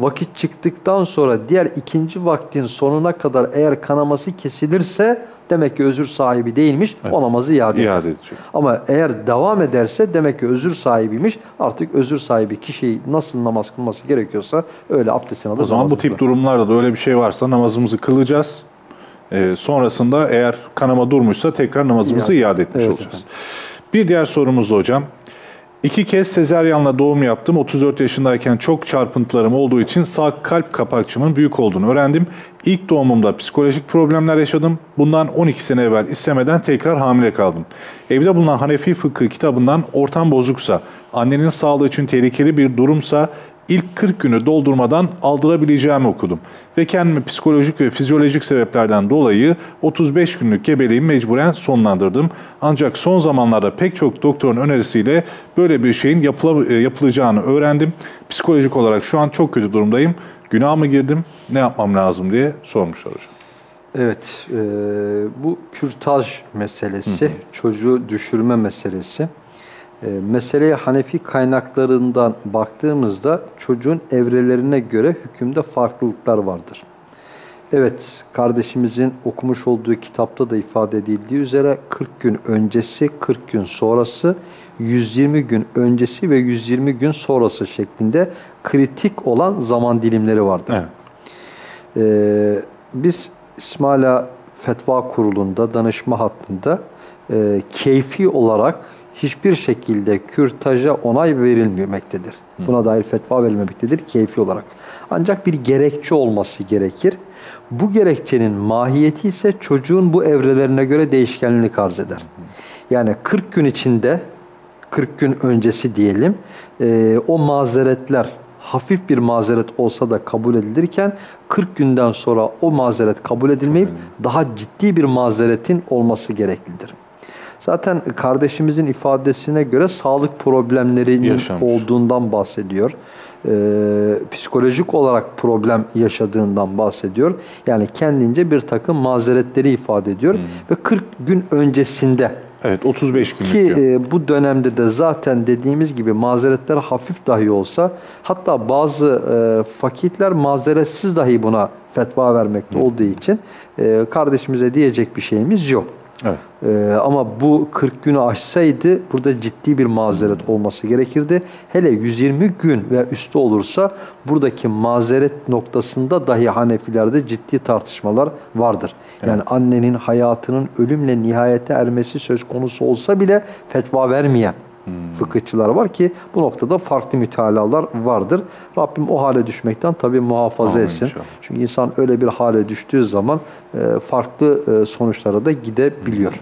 Vakit çıktıktan sonra diğer ikinci vaktin sonuna kadar eğer kanaması kesilirse demek ki özür sahibi değilmiş. O namazı iade. İade edecek. Ama eğer devam ederse demek ki özür sahibiymiş. Artık özür sahibi kişiyi nasıl namaz kılması gerekiyorsa öyle abdestini alır. O zaman bu tip kılar. durumlarda da öyle bir şey varsa namazımızı kılacağız. Ee, sonrasında eğer kanama durmuşsa tekrar namazımızı İade. iade etmiş Evet olacağız. efendim. Bir diğer sorumuz da hocam. İki kez sezeryanla doğum yaptım. 34 yaşındayken çok çarpıntılarım olduğu için sağ kalp kapakçımın büyük olduğunu öğrendim. İlk doğumumda psikolojik problemler yaşadım. Bundan 12 sene evvel istemeden tekrar hamile kaldım. Evde bulunan Hanefi fıkıh kitabından ortam bozuksa, annenin sağlığı için tehlikeli bir durumsa ilk 40 günü doldurmadan aldırabileceğimi okudum. Ve kendimi psikolojik ve fizyolojik sebeplerden dolayı 35 günlük gebeliğimi mecburen sonlandırdım. Ancak son zamanlarda pek çok doktorun önerisiyle böyle bir şeyin yapıla- e, yapılacağını öğrendim. Psikolojik olarak şu an çok kötü durumdayım. Günah mı girdim? Ne yapmam lazım diye sormuşlar hocam. Evet, e, bu kürtaj meselesi, çocuğu düşürme meselesi. E, meseleye Hanefi kaynaklarından baktığımızda çocuğun evrelerine göre hükümde farklılıklar vardır. Evet, kardeşimizin okumuş olduğu kitapta da ifade edildiği üzere 40 gün öncesi, 40 gün sonrası, 120 gün öncesi ve 120 gün sonrası şeklinde kritik olan zaman dilimleri vardır. Evet. Ee, biz İsmaila Fetva Kurulu'nda, danışma hattında e, keyfi olarak hiçbir şekilde kürtaja onay verilmemektedir. Buna dair fetva verilmemektedir keyfi olarak. Ancak bir gerekçe olması gerekir. Bu gerekçenin mahiyeti ise çocuğun bu evrelerine göre değişkenlik arz eder. Yani 40 gün içinde 40 gün öncesi diyelim e, o mazeretler hafif bir mazeret olsa da kabul edilirken 40 günden sonra o mazeret kabul edilmeyip daha ciddi bir mazeretin olması gereklidir. Zaten kardeşimizin ifadesine göre sağlık problemlerinin Yaşamış. olduğundan bahsediyor. Ee, psikolojik olarak problem yaşadığından bahsediyor. Yani kendince bir takım mazeretleri ifade ediyor. Ve 40 gün öncesinde Evet 35 günlük ki e, bu dönemde de zaten dediğimiz gibi mazeretler hafif dahi olsa hatta bazı e, fakitler mazeretsiz dahi buna fetva vermekte olduğu için e, kardeşimize diyecek bir şeyimiz yok. Evet. Ee, ama bu 40 günü aşsaydı burada ciddi bir mazeret olması gerekirdi. Hele 120 gün ve üstü olursa buradaki mazeret noktasında dahi Hanefilerde ciddi tartışmalar vardır. Yani annenin hayatının ölümle nihayete ermesi söz konusu olsa bile fetva vermeyen fıkıhçılar var ki bu noktada farklı mütalalar vardır. Rabbim o hale düşmekten tabii muhafaza Amin etsin. inşallah. Çünkü insan öyle bir hale düştüğü zaman e, farklı e, sonuçlara da gidebiliyor.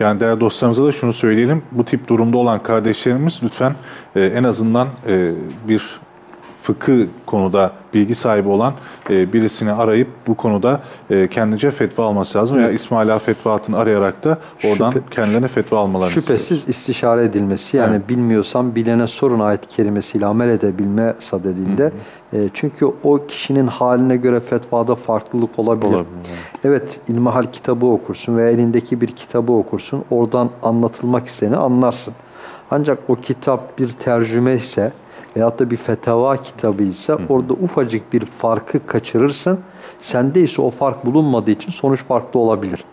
Yani değerli dostlarımıza da şunu söyleyelim. Bu tip durumda olan kardeşlerimiz lütfen e, en azından e, bir fıkıh konuda bilgi sahibi olan e, birisini arayıp bu konuda e, kendince fetva alması lazım. Veya İsmaila Fetvaat'ını arayarak da oradan Şüphe- kendilerine fetva almalarını Şüphesiz istişare edilmesi yani Evet. bilmiyorsam bilene sorun ayet kerimesiyle amel edebilme sadedinde. E, çünkü o kişinin haline göre fetvada farklılık olabilir. Olabilir, Evet ilmihal kitabı okursun veya elindeki bir kitabı okursun. Oradan anlatılmak isteni anlarsın. Ancak o kitap bir tercüme ise veyahut da bir fetava kitabı ise orada ufacık bir farkı kaçırırsın. Sende ise o fark bulunmadığı için sonuç farklı olabilir.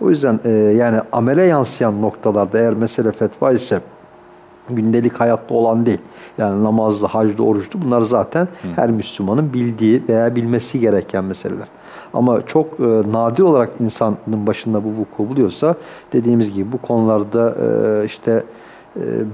O yüzden e, yani amele yansıyan noktalarda eğer mesele fetva ise gündelik hayatta olan değil. Yani namazda, hacda, oruçta bunlar zaten her Müslümanın bildiği veya bilmesi gereken meseleler. Ama çok e, nadir olarak insanın başında bu vuku buluyorsa dediğimiz gibi bu konularda e, işte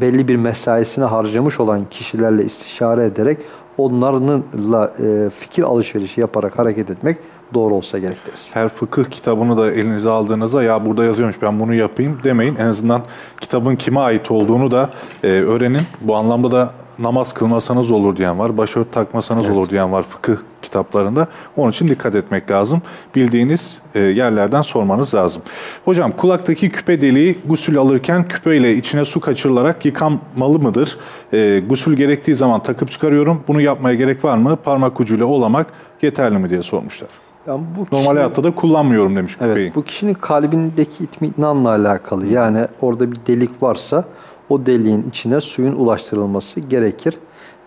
belli bir mesaisini harcamış olan kişilerle istişare ederek onlarla e, fikir alışverişi yaparak hareket etmek doğru olsa gerek deriz. Her fıkıh kitabını da elinize aldığınızda ya burada yazıyormuş ben bunu yapayım demeyin. En azından kitabın kime ait olduğunu da e, öğrenin. Bu anlamda da namaz kılmasanız olur diyen var, başört takmasanız Evet. olur diyen var fıkıh kitaplarında. Onun için dikkat etmek lazım. Bildiğiniz e, yerlerden sormanız lazım. Hocam kulaktaki küpe deliği gusül alırken küpeyle içine su kaçırılarak yıkanmalı mıdır? E, gusül gerektiği zaman takıp çıkarıyorum. Bunu yapmaya gerek var mı? Parmak ucuyla olamak yeterli mi diye sormuşlar. Yani bu Normal kişinin- hayatta da kullanmıyorum demiş küpeyi. Evet, bu kişinin kalbindeki itminanla alakalı. Yani orada bir delik varsa o deliğin içine suyun ulaştırılması gerekir.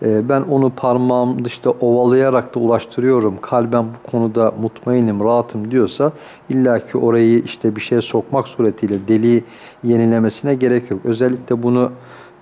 Ee, ben onu parmağım işte ovalayarak da ulaştırıyorum. Kalben bu konuda mutmainim, rahatım diyorsa illaki orayı işte bir şeye sokmak suretiyle deliği yenilemesine gerek yok. Özellikle bunu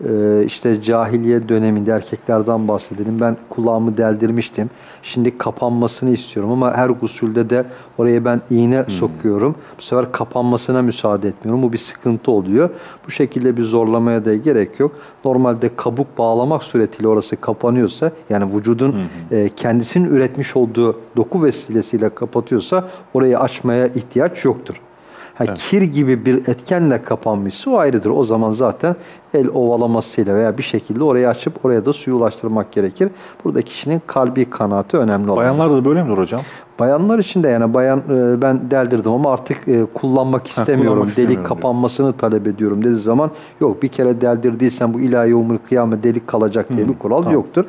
e, işte cahiliye döneminde erkeklerden bahsedelim. Ben kulağımı deldirmiştim. Şimdi kapanmasını istiyorum ama her gusülde de oraya ben iğne sokuyorum. Bu sefer kapanmasına müsaade etmiyorum. Bu bir sıkıntı oluyor. Bu şekilde bir zorlamaya da gerek yok. Normalde kabuk bağlamak suretiyle orası kapanıyorsa yani vücudun e, kendisinin üretmiş olduğu doku vesilesiyle kapatıyorsa orayı açmaya ihtiyaç yoktur. Ha, Kir gibi bir etkenle kapanmışsa o ayrıdır. O zaman zaten el ovalamasıyla veya bir şekilde orayı açıp oraya da suyu ulaştırmak gerekir. Burada kişinin kalbi kanaati önemli olan. Bayanlarda da böyle midir hocam? Bayanlar için de yani bayan e, ben deldirdim ama artık e, kullanmak istemiyorum. kullanmak istemiyorum delik diyor. kapanmasını talep ediyorum dediği zaman yok bir kere deldirdiysen bu ilahi umur kıyamet delik kalacak diye bir kural yoktur.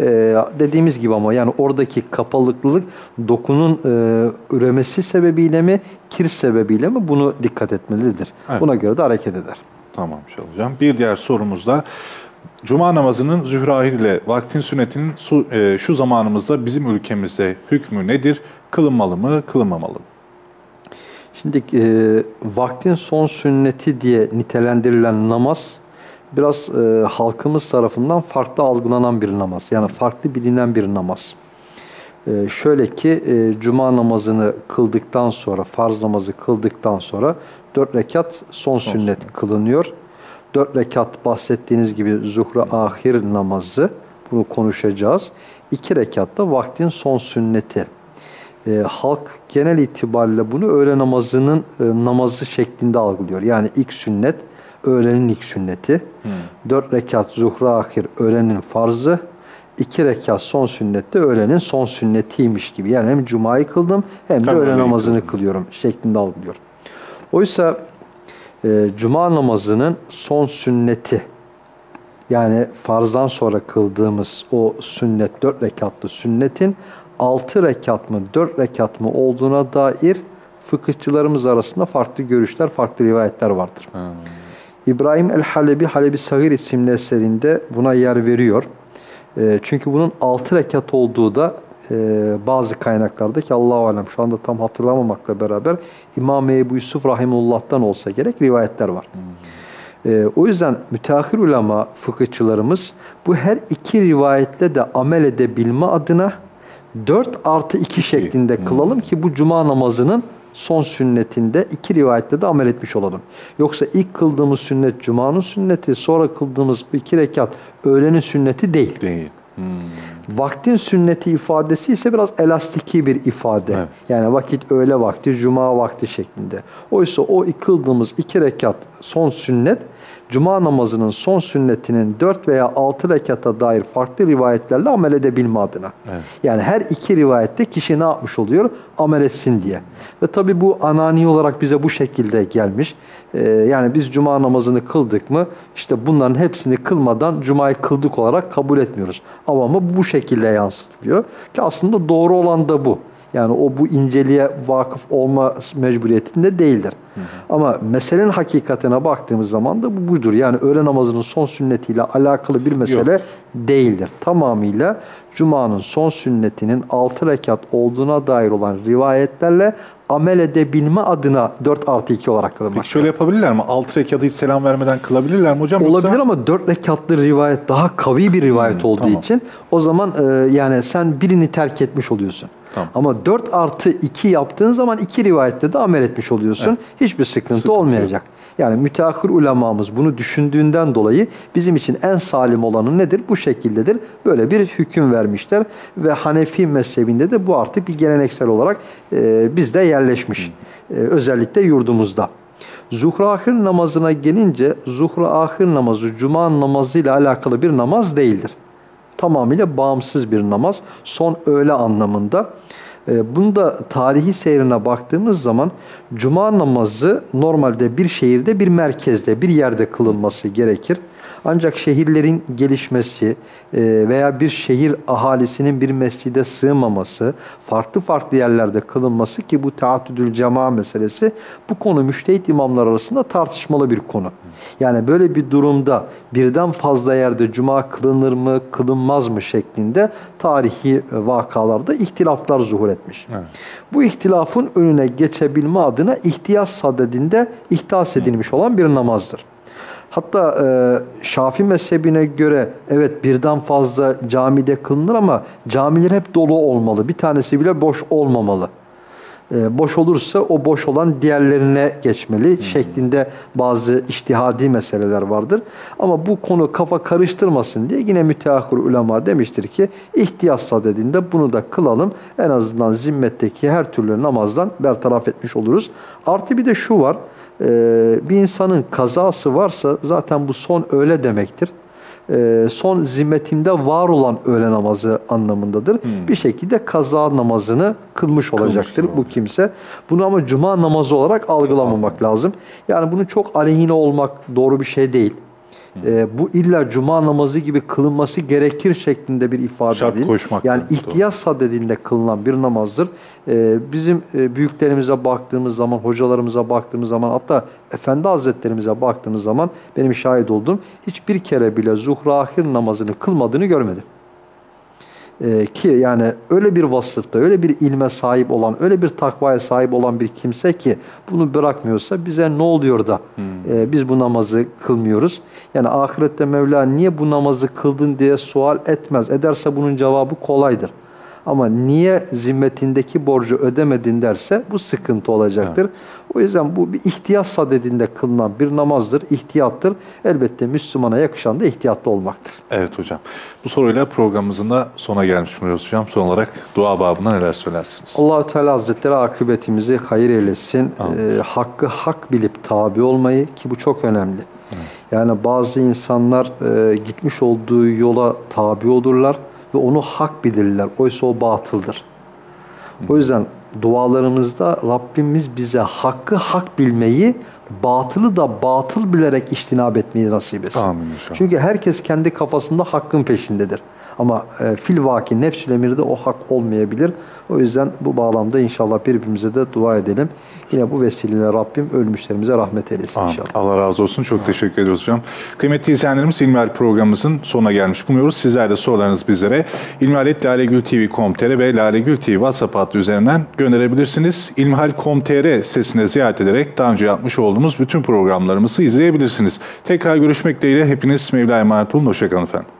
E, dediğimiz gibi ama yani oradaki kapalılık dokunun e, üremesi sebebiyle mi kir sebebiyle mi bunu dikkat etmelidir. Evet. Buna göre de hareket eder. Tamam şey hocam. Bir diğer sorumuz da Cuma namazının zührahir ile vaktin sünnetinin su- e, şu zamanımızda bizim ülkemizde hükmü nedir? Kılınmalı mı, kılınmamalı mı? Şimdi e, vaktin son sünneti diye nitelendirilen namaz biraz e, halkımız tarafından farklı algılanan bir namaz. Yani farklı bilinen bir namaz. E, şöyle ki e, cuma namazını kıldıktan sonra, farz namazı kıldıktan sonra dört rekat son, sünnet kılınıyor. Dört rekat bahsettiğiniz gibi zuhra ahir namazı, bunu konuşacağız. İki rekat da vaktin son sünneti. E, halk genel itibariyle bunu öğle namazının e, namazı şeklinde algılıyor. Yani ilk sünnet öğlenin ilk sünneti. Dört rekat zuhra ahir öğlenin farzı. iki rekat son sünnette öğlenin son sünnetiymiş gibi. Yani hem cumayı kıldım hem de Hem öğle namazını kıldım. kılıyorum şeklinde algılıyor. Oysa e, cuma namazının son sünneti yani farzdan sonra kıldığımız o sünnet, dört rekatlı sünnetin altı rekat mı, dört rekat mı olduğuna dair fıkıhçılarımız arasında farklı görüşler, farklı rivayetler vardır. İbrahim el-Halebi, Halebi Sagir isimli eserinde buna yer veriyor. E, çünkü bunun altı rekat olduğu da e, bazı kaynaklarda ki Allahu alem şu anda tam hatırlamamakla beraber İmam Ebu Yusuf Rahimullah'tan olsa gerek rivayetler var. Ee, o yüzden müteahhir ulema fıkıhçılarımız bu her iki rivayetle de amel edebilme adına 4 artı 2 şeklinde kılalım ki bu cuma namazının son sünnetinde iki rivayette de amel etmiş olalım. Yoksa ilk kıldığımız sünnet cumanın sünneti, sonra kıldığımız iki rekat öğlenin sünneti değil. Değil. Hmm. Vaktin sünneti ifadesi ise biraz elastiki bir ifade. Evet. Yani vakit öğle vakti, cuma vakti şeklinde. Oysa o kıldığımız iki rekat son sünnet, cuma namazının son sünnetinin dört veya altı rekata dair farklı rivayetlerle amel edebilme adına. Evet. Yani her iki rivayette kişi ne yapmış oluyor? Amel etsin diye. Ve tabi bu anani olarak bize bu şekilde gelmiş. Ee, yani biz cuma namazını kıldık mı işte bunların hepsini kılmadan cumayı kıldık olarak kabul etmiyoruz. Avamı bu şekilde yansıtılıyor. Ki aslında doğru olan da bu. Yani o bu inceliğe vakıf olma mecburiyetinde değildir. Ama meselenin hakikatine baktığımız zaman da bu budur. Yani öğle namazının son sünnetiyle alakalı bir mesele değildir. Tamamıyla Cuma'nın son sünnetinin 6 rekat olduğuna dair olan rivayetlerle amel edebilme adına 4 artı 2 olarak kılınmaktadır. Peki şöyle yapabilirler mi? Altı rekatı hiç selam vermeden kılabilirler mi hocam? Olabilir Yoksa- ama dört rekatlı rivayet daha kavi bir rivayet olduğu tamam. için o zaman e, yani sen birini terk etmiş oluyorsun. Tamam. Ama 4 artı 2 yaptığın zaman iki rivayette de amel etmiş oluyorsun. Hiçbir sıkıntı, Sıkıntı olmayacak. Yani müteahhir ulemamız bunu düşündüğünden dolayı bizim için en salim olanı nedir? Bu şekildedir. Böyle bir hüküm vermişler ve Hanefi mezhebinde de bu artık bir geleneksel olarak e, bizde yerleşmiş. E, özellikle yurdumuzda. Zuhra ahir namazına gelince zuhra ahir namazı cuma namazı ile alakalı bir namaz değildir. Tamamıyla bağımsız bir namaz. Son öğle anlamında. E, bunda tarihi seyrine baktığımız zaman cuma namazı normalde bir şehirde bir merkezde bir yerde kılınması gerekir. Ancak şehirlerin gelişmesi e, veya bir şehir ahalisinin bir mescide sığmaması, farklı farklı yerlerde kılınması ki bu taaddüdül cema meselesi bu konu müştehit imamlar arasında tartışmalı bir konu. Yani böyle bir durumda birden fazla yerde cuma kılınır mı, kılınmaz mı şeklinde tarihi vakalarda ihtilaflar zuhur etmiş. Evet. Bu ihtilafın önüne geçebilme adına ihtiyaç sadedinde ihtas edilmiş olan bir namazdır. Hatta e, Şafi mezhebine göre evet birden fazla camide kılınır ama camiler hep dolu olmalı. Bir tanesi bile boş olmamalı. E, boş olursa o boş olan diğerlerine geçmeli hmm. şeklinde bazı iştihadi meseleler vardır. Ama bu konu kafa karıştırmasın diye yine müteahhir ulema demiştir ki ihtiyaç sadedinde bunu da kılalım. En azından zimmetteki her türlü namazdan bertaraf etmiş oluruz. Artı bir de şu var. Ee, bir insanın kazası varsa zaten bu son öğle demektir. Ee, son zimmetimde var olan öğle namazı anlamındadır. Hmm. Bir şekilde kaza namazını kılmış olacaktır kılmış bu kimse. Bunu ama cuma namazı olarak algılamamak lazım. Yani bunun çok aleyhine olmak doğru bir şey değil e, bu illa cuma namazı gibi kılınması gerekir şeklinde bir ifade Şart değil. koşmak. Yani ihtiyaç sadedinde kılınan bir namazdır. E, bizim e, büyüklerimize baktığımız zaman, hocalarımıza baktığımız zaman hatta Efendi Hazretlerimize baktığımız zaman benim şahit oldum. Hiçbir kere bile zuhra ahir namazını kılmadığını görmedim. Ee, ki yani öyle bir vasıfta, öyle bir ilme sahip olan, öyle bir takvaya sahip olan bir kimse ki bunu bırakmıyorsa bize ne oluyor da hmm. e, biz bu namazı kılmıyoruz? Yani ahirette Mevla niye bu namazı kıldın diye sual etmez. Ederse bunun cevabı kolaydır. Ama niye zimmetindeki borcu ödemedin derse bu sıkıntı olacaktır. Evet. O yüzden bu bir ihtiyaç sadedinde kılınan bir namazdır, ihtiyattır. Elbette Müslümana yakışan da ihtiyatlı olmaktır. Evet hocam. Bu soruyla programımızın da sona gelmiş buluyoruz hocam. Son olarak dua babına neler söylersiniz? Allahu Teala Hazretleri akıbetimizi hayır eylesin. Ee, hakkı hak bilip tabi olmayı ki bu çok önemli. Evet. Yani bazı insanlar e, gitmiş olduğu yola tabi olurlar ve onu hak bilirler. Oysa o batıldır. O yüzden dualarımızda Rabbimiz bize hakkı hak bilmeyi, batılı da batıl bilerek iştinab etmeyi nasip etsin. Amin inşallah. Çünkü herkes kendi kafasında hakkın peşindedir. Ama e, fil vaki nefsül emirde o hak olmayabilir. O yüzden bu bağlamda inşallah birbirimize de dua edelim. Yine bu vesileyle Rabbim ölmüşlerimize rahmet eylesin inşallah. Allah razı olsun. Çok Amin. teşekkür ediyoruz hocam. Kıymetli izleyenlerimiz İlmihal programımızın sonuna gelmiş bulunuyoruz. Sizler de sorularınız bizlere ilmihaletlalegültv.com.tr ve Lalegül TV WhatsApp hattı üzerinden gönderebilirsiniz. İlmihal.com.tr sitesine ziyaret ederek daha önce yapmış olduğumuz bütün programlarımızı izleyebilirsiniz. Tekrar görüşmek dileğiyle hepiniz Mevla emanet olun. Hoşçakalın efendim.